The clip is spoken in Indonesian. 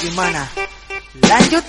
gimana? Lanjut.